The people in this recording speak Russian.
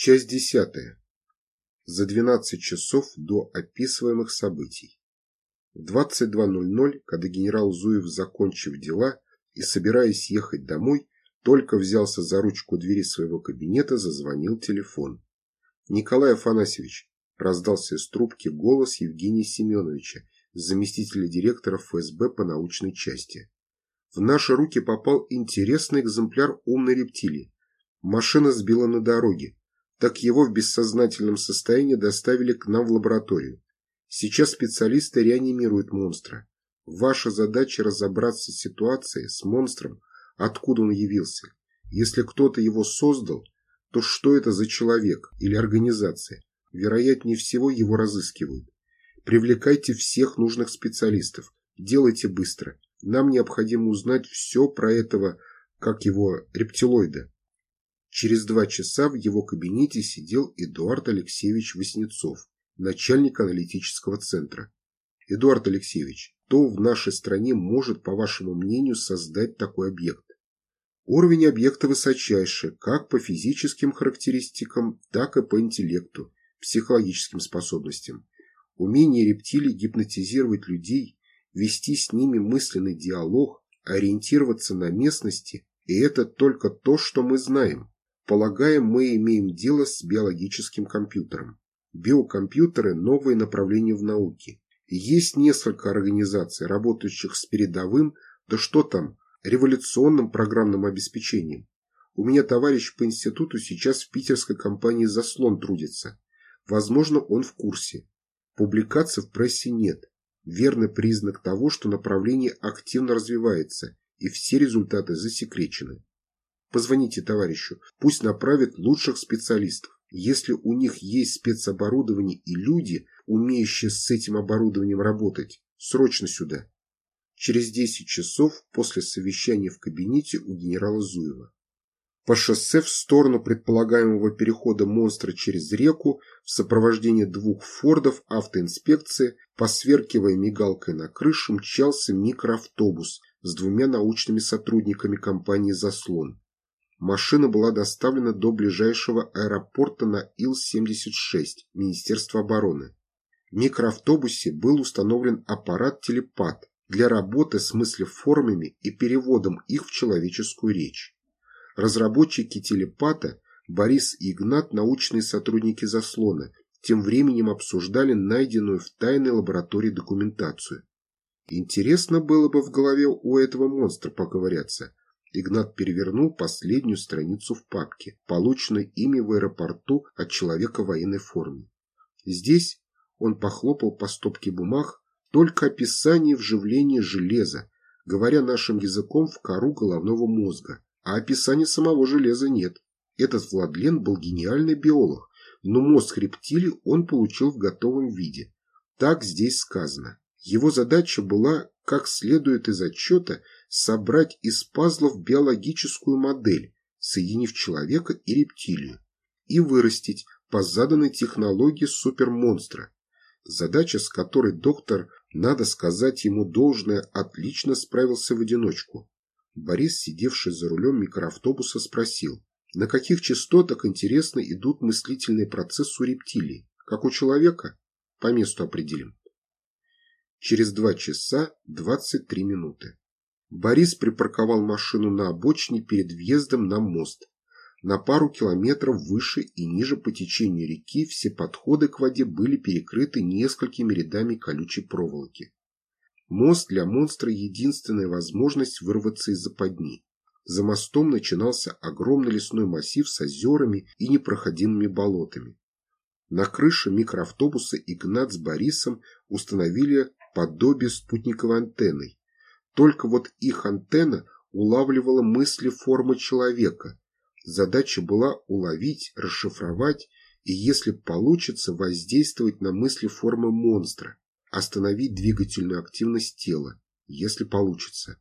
Часть десятая. За 12 часов до описываемых событий. В 22.00, когда генерал Зуев, закончив дела и собираясь ехать домой, только взялся за ручку двери своего кабинета, зазвонил телефон. «Николай Афанасьевич», – раздался из трубки голос Евгения Семеновича, заместителя директора ФСБ по научной части. В наши руки попал интересный экземпляр умной рептилии. Машина сбила на дороге. Так его в бессознательном состоянии доставили к нам в лабораторию. Сейчас специалисты реанимируют монстра. Ваша задача разобраться с ситуацией, с монстром, откуда он явился. Если кто-то его создал, то что это за человек или организация? Вероятнее всего его разыскивают. Привлекайте всех нужных специалистов. Делайте быстро. Нам необходимо узнать все про этого, как его, рептилоида. Через два часа в его кабинете сидел Эдуард Алексеевич Васнецов, начальник аналитического центра. Эдуард Алексеевич, кто в нашей стране может, по вашему мнению, создать такой объект? Уровень объекта высочайший, как по физическим характеристикам, так и по интеллекту, психологическим способностям. Умение рептилий гипнотизировать людей вести с ними мысленный диалог, ориентироваться на местности, и это только то, что мы знаем. Полагаем, мы имеем дело с биологическим компьютером. Биокомпьютеры – новое направление в науке. Есть несколько организаций, работающих с передовым, да что там, революционным программным обеспечением. У меня товарищ по институту сейчас в питерской компании «Заслон» трудится. Возможно, он в курсе. Публикаций в прессе нет верный признак того, что направление активно развивается и все результаты засекречены. Позвоните товарищу, пусть направит лучших специалистов. Если у них есть спецоборудование и люди, умеющие с этим оборудованием работать, срочно сюда. Через 10 часов после совещания в кабинете у генерала Зуева. По шоссе в сторону предполагаемого перехода монстра через реку в сопровождении двух фордов автоинспекции, посверкивая мигалкой на крышу, мчался микроавтобус с двумя научными сотрудниками компании «Заслон». Машина была доставлена до ближайшего аэропорта на Ил-76 Министерства обороны. В микроавтобусе был установлен аппарат-телепат для работы с мыслеформами и переводом их в человеческую речь. Разработчики телепата Борис и Игнат, научные сотрудники заслона, тем временем обсуждали найденную в тайной лаборатории документацию. Интересно было бы в голове у этого монстра поковыряться. Игнат перевернул последнюю страницу в папке, полученной ими в аэропорту от человека в военной форме. Здесь он похлопал по стопке бумаг только описание вживления железа, говоря нашим языком в кору головного мозга, а описания самого железа нет. Этот Владлен был гениальный биолог, но мозг рептилий он получил в готовом виде. Так здесь сказано. Его задача была, как следует из отчета, собрать из пазлов биологическую модель, соединив человека и рептилию, и вырастить по заданной технологии супермонстра. Задача, с которой доктор, надо сказать ему должное, отлично справился в одиночку. Борис, сидевший за рулем микроавтобуса, спросил, на каких частотах, интересно, идут мыслительные процессы у рептилий? Как у человека? По месту определим. Через два часа двадцать три минуты. Борис припарковал машину на обочине перед въездом на мост. На пару километров выше и ниже по течению реки все подходы к воде были перекрыты несколькими рядами колючей проволоки. Мост для монстра – единственная возможность вырваться из западни. За мостом начинался огромный лесной массив с озерами и непроходимыми болотами. На крыше микроавтобуса Игнат с Борисом установили подобие спутниковой антенной. Только вот их антенна улавливала мысли формы человека. Задача была уловить, расшифровать и, если получится, воздействовать на мысли формы монстра остановить двигательную активность тела, если получится.